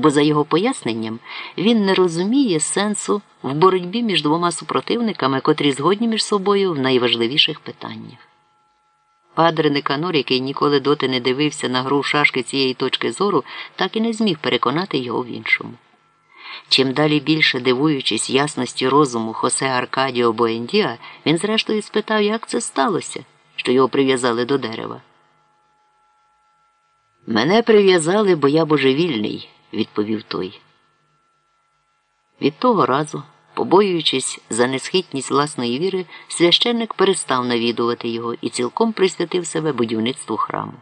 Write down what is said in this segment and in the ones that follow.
бо, за його поясненням, він не розуміє сенсу в боротьбі між двома супротивниками, котрі згодні між собою в найважливіших питаннях. Падре Никанор, який ніколи доти не дивився на гру шашки цієї точки зору, так і не зміг переконати його в іншому. Чим далі більше дивуючись ясності розуму Хосе Аркадіо Боендіа, він зрештою спитав, як це сталося, що його прив'язали до дерева. Мене прив'язали, бо я божевільний, відповів той. Від того разу, побоюючись за несхитність власної віри, священник перестав навідувати його і цілком присвятив себе будівництву храму.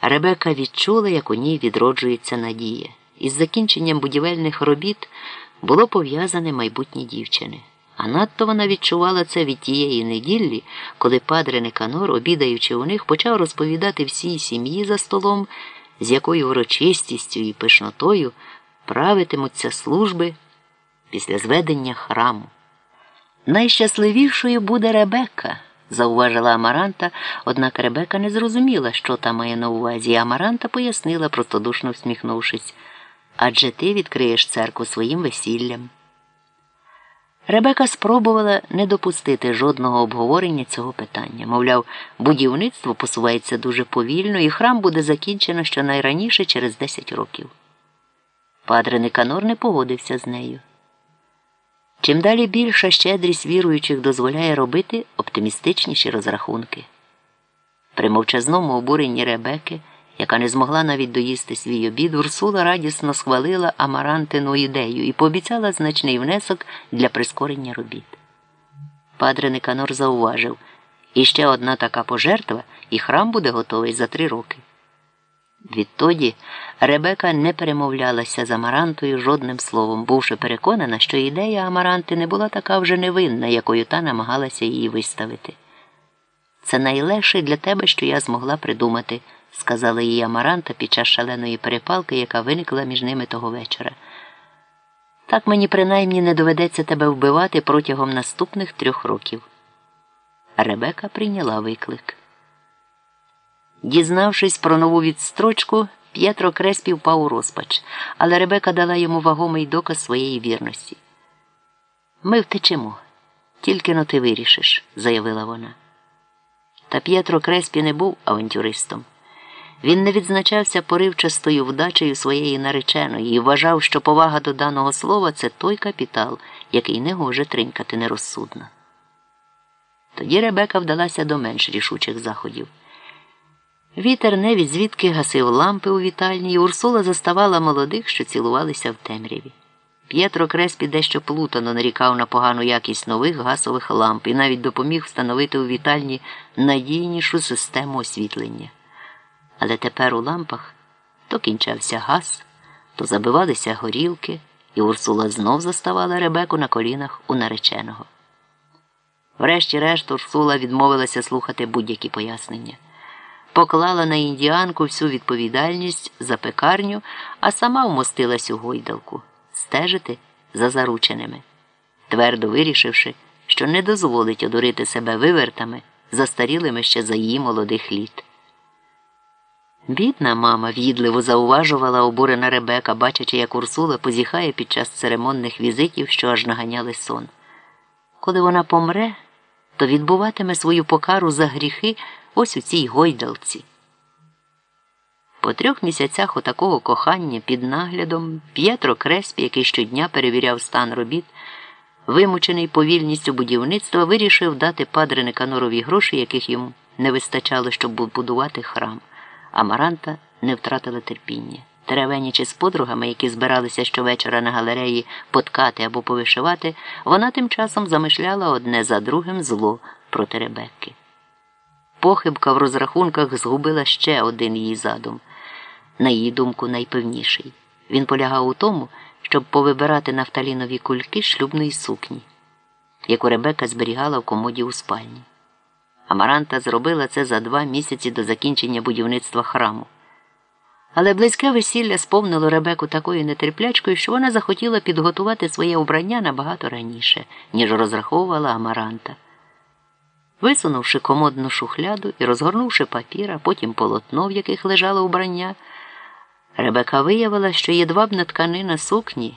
Ребека відчула, як у ній відроджується надія. Із закінченням будівельних робіт було пов'язане майбутнє дівчини. А надто вона відчувала це від тієї неділі, коли падре Никанор, обідаючи у них, почав розповідати всій сім'ї за столом, з якою урочистістю і пишнотою правитимуться служби після зведення храму. Найщасливішою буде Ребекка, зауважила Амаранта, однак Ребека не зрозуміла, що та має на увазі, і Амаранта пояснила, простодушно всміхнувшись адже ти відкриєш церкву своїм весіллям. Ребека спробувала не допустити жодного обговорення цього питання. Мовляв, будівництво посувається дуже повільно, і храм буде закінчено щонайраніше через 10 років. Падре Никанор не погодився з нею. Чим далі більша щедрість віруючих дозволяє робити оптимістичніші розрахунки. При мовчазному обуренні Ребеки яка не змогла навіть доїсти свій обід, Урсула радісно схвалила Амарантину ідею і пообіцяла значний внесок для прискорення робіт. Падре Никанор зауважив і ще одна така пожертва, і храм буде готовий за три роки. Відтоді Ребека не перемовлялася з Амарантою жодним словом, бувши переконана, що ідея Амаранти не була така вже невинна, якою та намагалася її виставити. Це найлегше для тебе, що я змогла придумати сказала їй Амаранта під час шаленої перепалки, яка виникла між ними того вечора. Так мені принаймні не доведеться тебе вбивати протягом наступних трьох років. Ребека прийняла виклик. Дізнавшись про нову відстрочку, П'єтро Креспі впав у розпач, але Ребека дала йому вагомий доказ своєї вірності. Ми втечемо, тільки но ти вирішиш, заявила вона. Та П'єтро Креспі не був авантюристом. Він не відзначався поривчастою вдачею своєї нареченої і вважав, що повага до даного слова це той капітал, який не гоже тринькати нерозсудно. Тоді Ребека вдалася до менш рішучих заходів. Вітер не від звідки гасив лампи у вітальні, і Урсула заставала молодих, що цілувалися в темряві. П'єтро Креспі дещо плутано нарікав на погану якість нових гасових ламп і навіть допоміг встановити у вітальні надійнішу систему освітлення. Але тепер у лампах то кінчався газ, то забивалися горілки, і Урсула знов заставала Ребеку на колінах у нареченого. Врешті-решт Урсула відмовилася слухати будь-які пояснення, поклала на індіанку всю відповідальність за пекарню, а сама вмостилась у гойдалку стежити за зарученими, твердо вирішивши, що не дозволить одурити себе вивертами, застарілими ще за її молодих літ. Бідна мама в'їдливо зауважувала обурена Ребека, бачачи, як Урсула позіхає під час церемонних візитів, що аж наганяли сон. Коли вона помре, то відбуватиме свою покару за гріхи ось у цій гойдалці. По трьох місяцях отакого кохання під наглядом П'єтро Креспі, який щодня перевіряв стан робіт, вимучений повільністю будівництва, вирішив дати падре Никанорові гроші, яких йому не вистачало, щоб будувати храм. Амаранта не втратила терпіння. Теревенячи з подругами, які збиралися щовечора на галереї поткати або повишивати, вона тим часом замишляла одне за другим зло проти Ребекки. Похибка в розрахунках згубила ще один її задум, на її думку, найпевніший. Він полягав у тому, щоб повибирати нафталінові кульки шлюбної сукні, яку Ребека зберігала в комоді у спальні. Амаранта зробила це за два місяці до закінчення будівництва храму. Але близьке весілля сповнило Ребеку такою нетерплячкою, що вона захотіла підготувати своє убрання набагато раніше, ніж розраховувала Амаранта. Висунувши комодну шухляду і розгорнувши папір, а потім полотно, в яких лежало убрання, Ребека виявила, що єдвабна тканина сукні